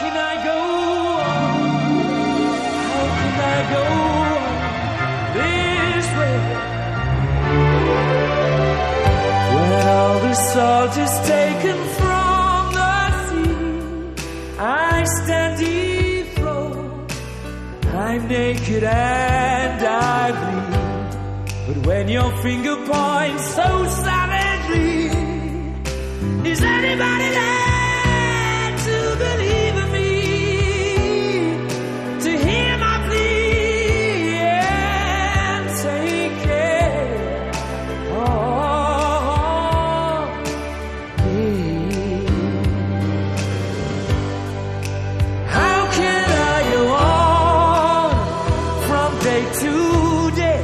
can I go on? How can I go on this way? When all the salt is taken from the sea, I stand dethroned. I'm naked and I bleed. But when your finger points so savagely, is anybody to day?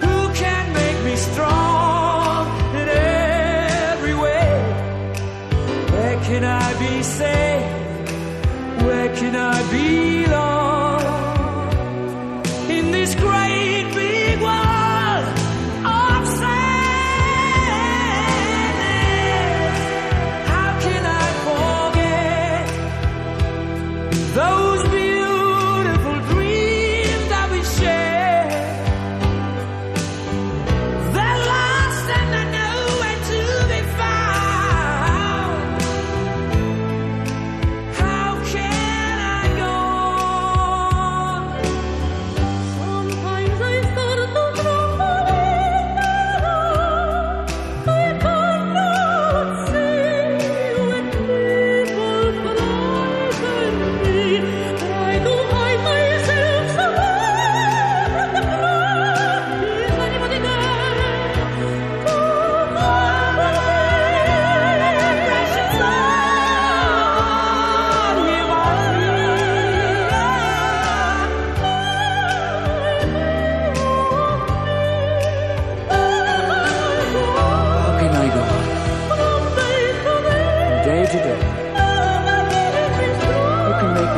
Who can make me strong in every way? Where can I be safe? Where can I belong?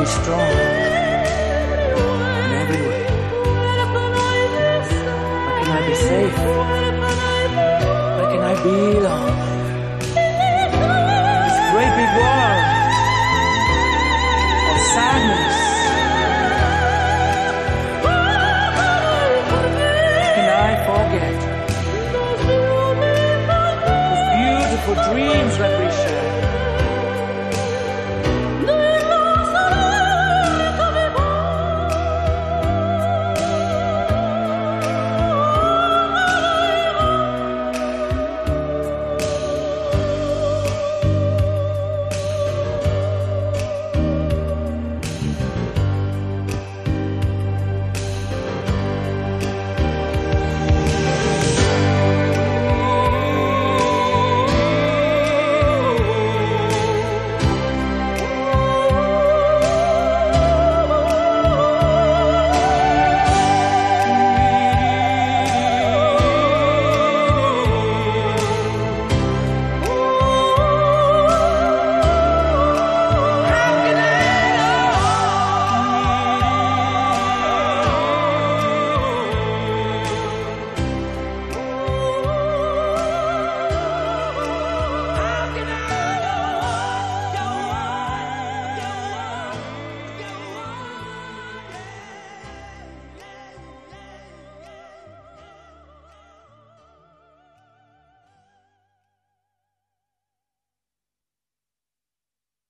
be strong in every way? Where can I be safe? Where can I belong? This great big world of sadness. Can I forget those beautiful dreams that